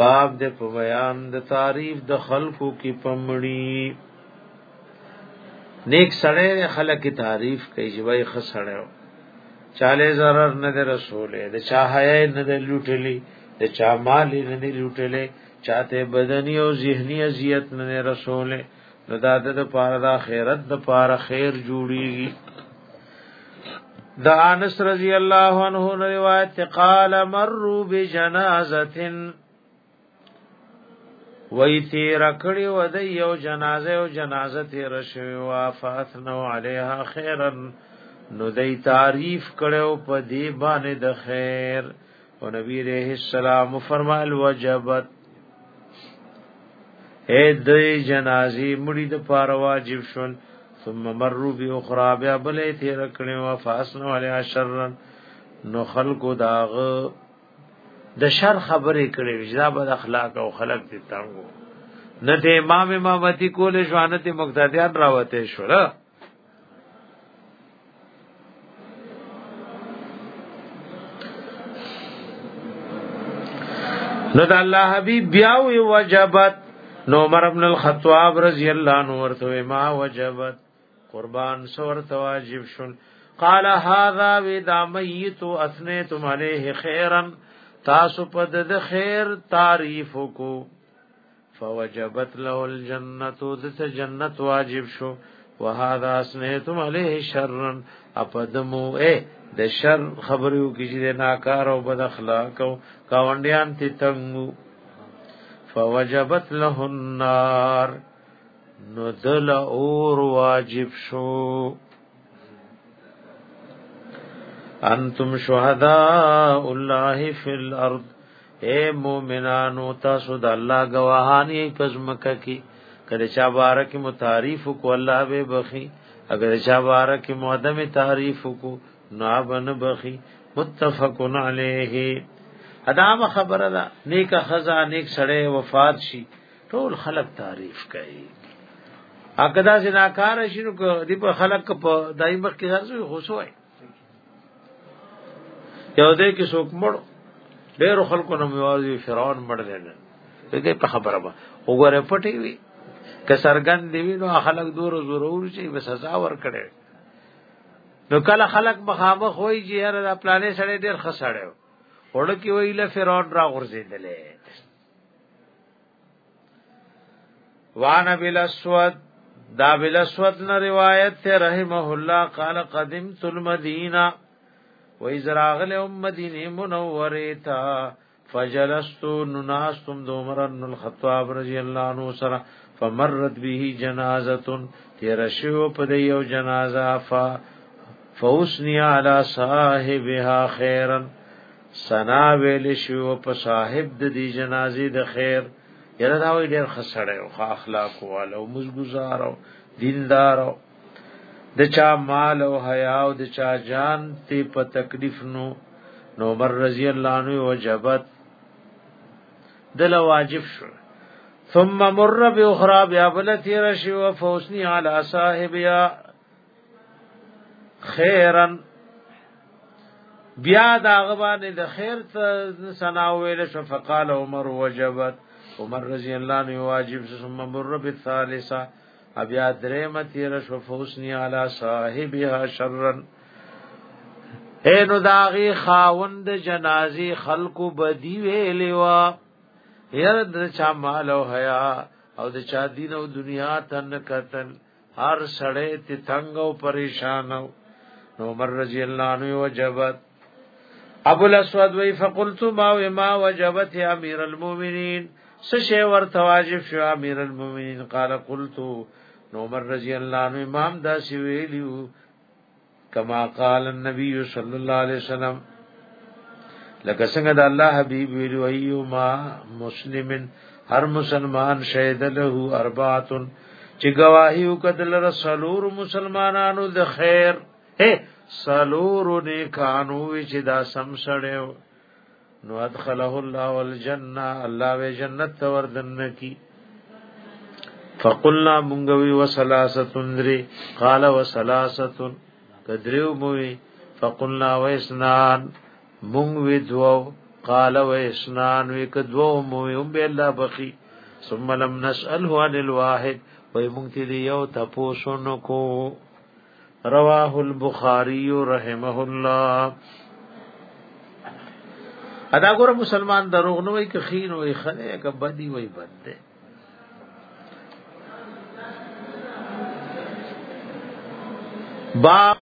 باب د په بیان د تعریف د خلقو کی پمړی نیک سړی خلک کی تعریف کوي چې وای خسړیو چاله zarar نه د رسول د چا حیا نه د لوټلی د چا مال نه د لوټلی چاته بدنی او ذهنی اذیت نه رسول نو دا د پاره د خیرت د پاره خیر جوړیږي دا انس رضی الله عنه روایت قال مروا بجنازه وای تیر کړي و د یو جنازه او جنازه تیر شوی وا فاثنو علیها خیرا نو دای تعریف کړو په دی باندې د خیر او نبی رحم السلام فرمایل وجبت اے دې جنازي مړي د پاره واجب شون ثم مروا باخرى بیا بلې تیر کړي وا فاثنو علیها شرا نو خلقو داغه د شر خبرې کړي وجدا بد اخلاق او خلق دي تانګو نه د امام امامتی کولې ځوانه ته مقتدیان راوته شول نو د الله حبیب بیا وی وجبت نو عمر ابن الخطاب رضی الله عنه ورته ما وجبت قربان سور واجب شون قال هذا ودا میت اثنیتم علیه خیرن تاسو په د خیر تعریف کو فوجبت له الجنه دته جنت واجب شو وهذا اسنيتم عليه شرا اپدمو اے د شر خبرو کیږي د ناکار او بد اخلاق او کاونډیان تی تنګو فوجبت له النار نذل اور واجب شو انتم شهداء الله فی الارض اے مومنانو تاسو د الله گواهانی پزمکه کی کله چا بارک متعارف کو الله به بخي اگر چا بارک مقدم تعریف کو نابن بخي متفق علیه ادم خبره ده نیک خزا نیک سړی وفات شي ټول خلق تعریف کوي اګه دا جناکار شي نو دی په خلق په دایمه کې ځو خوشوي یو دې کې څوک مړ ډېر خلکو نه موازي فرعون مړ دی دې په خبره به وګوره پټي وي که سرګن دی نو خلک دور ضرور شي به سزا ور کړي نو کله خلک مخامخ وای چې یاره دا پلانې سړی ډېر خسړې وړ کې ویله فرعون را غورځیدلې وان بلسود دا بلسود نه روایت ته رحمه الله قال قدمت المدینه وای زراغل مدینه منوره تا فجلست نناستم دومر بن الخطاب رضی الله عنه سره فمرت به جنازه تیرشو پدیو جنازه فا فوسنی علی صاحبها خیرا سنا ویل شو په صاحب د دې جنازې د خیر یره دا وی ډیر خسړې او اخلاق والو مزګزارو دیندارو د چا مال او حیا او د چا جان ته په تکلیف نو نو عمر رضی الله عنه وجبت دل واجب شو ثم مر باخرى بیابلتی رشی و فوسنی علی صاحبیا خیرن بیا دا غبانې د خیر ته سنا ویل شو فقال عمر وجبت عمر رضی الله عنه واجب ثم مر بالثالثه بیا دریم تیر شو فوسنی علی صاحبها شرن اے نو داغي خاوند جنازي خلقو بدی ویلوا ير در چا مال او حیا او د چا دین او دنیا تن کتل هر سړی تی تنگ او پریشان نو مر رضی الله عنه وجبت ابو الاسود وی فقلت ما وما وجبت امیر المؤمنین سشی ورته واجب شو امیر المؤمنین قال قلت عمر رضی الله عنه امام دا سی ویلو کما قال النبي صلی الله علیه وسلم لکه څنګه د الله حبیب ویلو ایما مسلمن هر مسلمان شهد له اربعه چې گواہی وکړل رسولور مسلمانانو د خیر هه سلور نه کانو چې دا سم سړیو نو ادخله الله والجنه الله و جنت تور دن کی فقلنا منغوي وسلاستن دري قال وسلاستن کدریو موي فقلنا واسنان مونږ وی دوو قال واسنان وی کدوو موي هم به الله بخي ثم لم نساله عن الواحد وای مونږ ته یو تاسو نو کو رواه البخاري رحمه الله ادا ګور مسلمان دروغ نه وای که خین وای خنه که بدی وای بد ده با